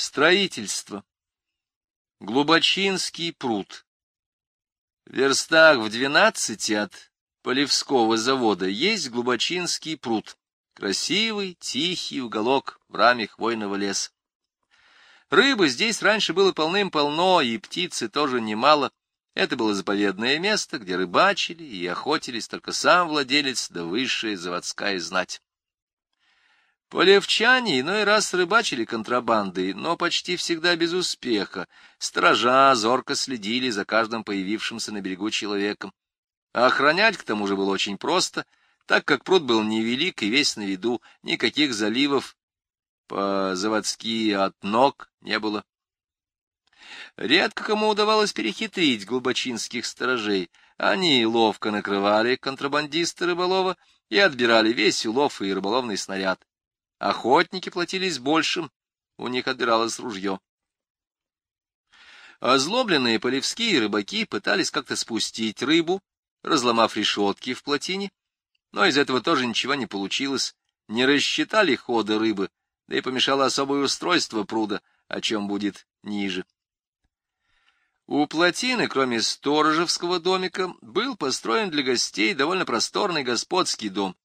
Строительство. Глубочинский пруд. В верстах в двенадцати от Полевского завода есть Глубочинский пруд. Красивый, тихий уголок в раме хвойного леса. Рыбы здесь раньше было полным-полно, и птицы тоже немало. Это было заповедное место, где рыбачили и охотились только сам владелец да высшая заводская знать. Полевчане иной раз рыбачили контрабандой, но почти всегда без успеха. Сторожа зорко следили за каждым появившимся на берегу человеком. А охранять к тому же было очень просто, так как пруд был невелик и весь на виду, никаких заливов по-заводски от ног не было. Редко кому удавалось перехитрить глубочинских сторожей. Они ловко накрывали контрабандиста рыболова и отбирали весь улов и рыболовный снаряд. Охотники платились большим, у них отбиралось ружье. Озлобленные полевские рыбаки пытались как-то спустить рыбу, разломав решетки в плотине, но из этого тоже ничего не получилось. Не рассчитали хода рыбы, да и помешало особое устройство пруда, о чем будет ниже. У плотины, кроме сторожевского домика, был построен для гостей довольно просторный господский дом.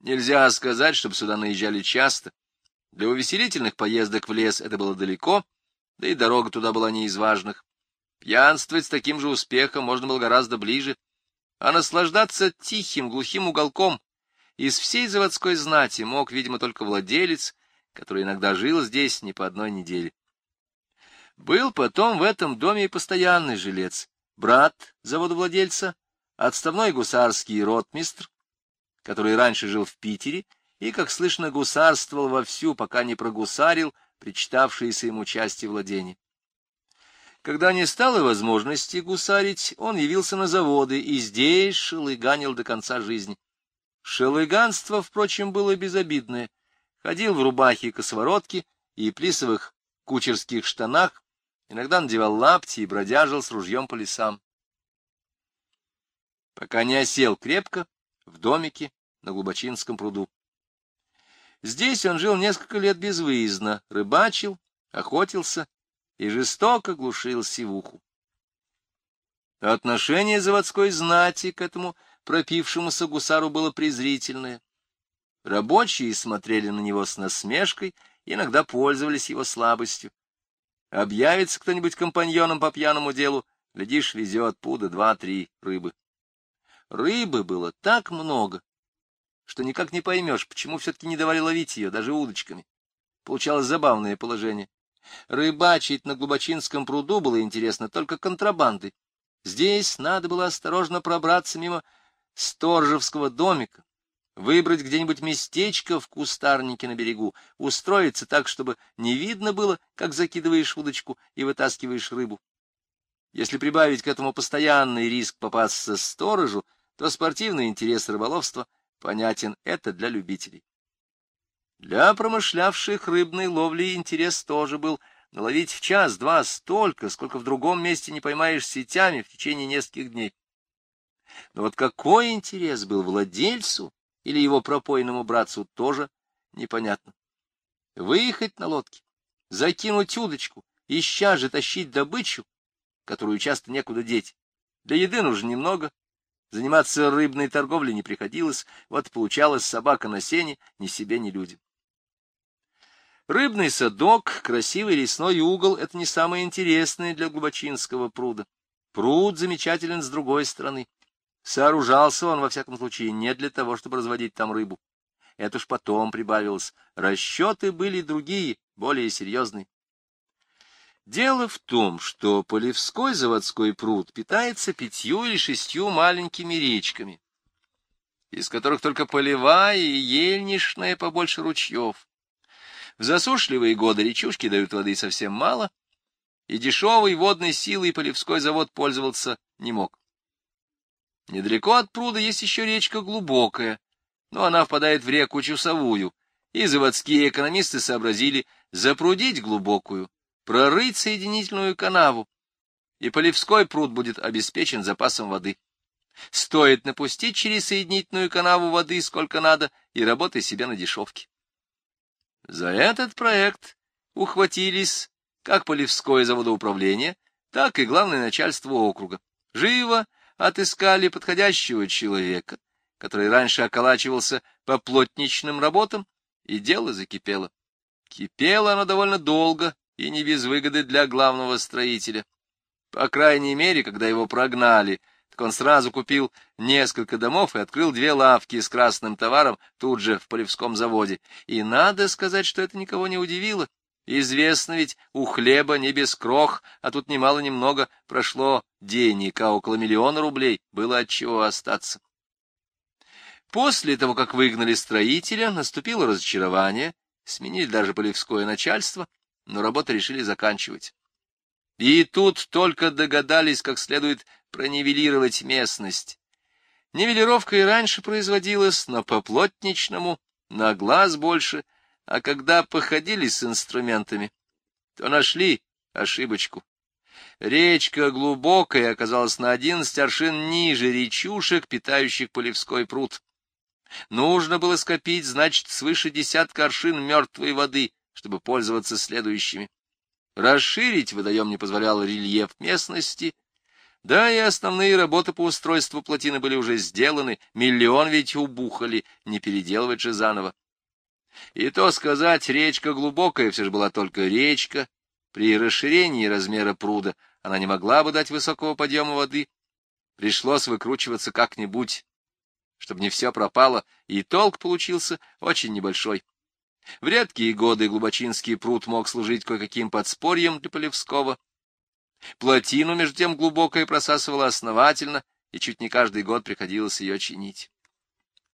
Нельзя сказать, чтобы сюда наезжали часто. Для увеселительных поездок в лес это было далеко, да и дорога туда была не из важных. Пьянствовать с таким же успехом можно было гораздо ближе, а наслаждаться тихим глухим уголком из всей заводской знати мог, видимо, только владелец, который иногда жил здесь не по одной неделе. Был потом в этом доме и постоянный жилец, брат заводовладельца, отставной гусарский ротмистр, который раньше жил в Питере и, как слышно, гусарствовал вовсю, пока не прогусарил причитавшиеся ему части владения. Когда не стало возможности гусарить, он явился на заводы и здесь шелыганил до конца жизни. Шелыганство, впрочем, было безобидное — ходил в рубахе и косоворотке и плисовых кучерских штанах, иногда надевал лапти и бродяжил с ружьем по лесам. Пока не осел крепко в домике на Глубочинском пруду. Здесь он жил несколько лет безвыездно, рыбачил, охотился и жестоко глушил сивуху. Отношение заводской знати к этому пропившемуся гусару было презрительное. Рабочие смотрели на него с насмешкой, иногда пользовались его слабостью. Объявится кто-нибудь компаньоном по пьяному делу, глядишь, везет пуда два-три рыбы. Рыбы было так много, что никак не поймешь, почему все-таки не давали ловить ее, даже удочками. Получалось забавное положение. Рыбачить на Глубочинском пруду было интересно только контрабандой. Здесь надо было осторожно пробраться мимо сторожевского домика, выбрать где-нибудь местечко в кустарнике на берегу, устроиться так, чтобы не видно было, как закидываешь удочку и вытаскиваешь рыбу. Если прибавить к этому постоянный риск попасться сторожу, то спортивный интерес рыболовства понятен, это для любителей. Для промышлявших рыбной ловли интерес тоже был наловить в час-два столько, сколько в другом месте не поймаешь сетями в течение нескольких дней. Но вот какой интерес был владельцу или его пропойному братцу тоже непонятно. Выехать на лодке, закинуть удочку, ища же тащить добычу, которую часто некуда деть. Для еды нужно немного, заниматься рыбной торговлей не приходилось, вот получалась собака на сене ни себе, ни людям. Рыбный садок, красивый лесной угол — это не самое интересное для Глубочинского пруда. Пруд замечателен с другой стороны. Сооружался он, во всяком случае, не для того, чтобы разводить там рыбу. Это уж потом прибавилось. Расчеты были другие, более серьезные. Дело в том, что Полевской заводской пруд питается пятью или шестью маленькими речками, из которых только полевая и ельничная побольше ручьев. В засушливые годы речушки дают воды совсем мало, и дешевой водной силой Полевской завод пользоваться не мог. Недалеко от пруда есть еще речка глубокая, но она впадает в реку Чусовую, и заводские экономисты сообразили запрудить глубокую, прорыть соединительную канаву, и Полевской пруд будет обеспечен запасом воды. Стоит напустить через соединительную канаву воды сколько надо, и работай себе на дешевке. За этот проект ухватились как Полевское заводоуправление, так и главное начальство округа. Живо отыскали подходящего человека, который раньше околачивался по плотничным работам, и дело закипело. Кипело оно довольно долго и не без выгоды для главного строителя. По крайней мере, когда его прогнали, так он сразу купил несколько домов и открыл две лавки с красным товаром тут же в Полевском заводе. И надо сказать, что это никого не удивило. Известно ведь, у хлеба не без крох, а тут немало-немного прошло денег, а около миллиона рублей было от чего остаться. После того, как выгнали строителя, наступило разочарование, сменили даже полевское начальство, но работу решили заканчивать. И тут только догадались, как следует пронивелировать местность. Нивелировка и раньше производилась, но по-плотничному, на глаз больше, а когда походили с инструментами, то нашли ошибочку. Речка глубокая оказалась на одиннадцать аршин ниже речушек, питающих Полевской пруд. Нужно было скопить, значит, свыше десятка аршин мертвой воды, чтобы пользоваться следующими. Расширить водоем не позволял рельеф местности, да и основные работы по устройству плотины были уже сделаны, миллион ведь убухали, не переделывать же заново. И то сказать, речка глубокая все же была только речка, при расширении размера пруда она не могла бы дать высокого подъема воды, пришлось выкручиваться как-нибудь, чтобы не все пропало, и толк получился очень небольшой. В редкие годы Глубочинский пруд мог служить кое-каким подспорьем для Полевского. Плотину, между тем, глубокая просасывала основательно, и чуть не каждый год приходилось ее чинить.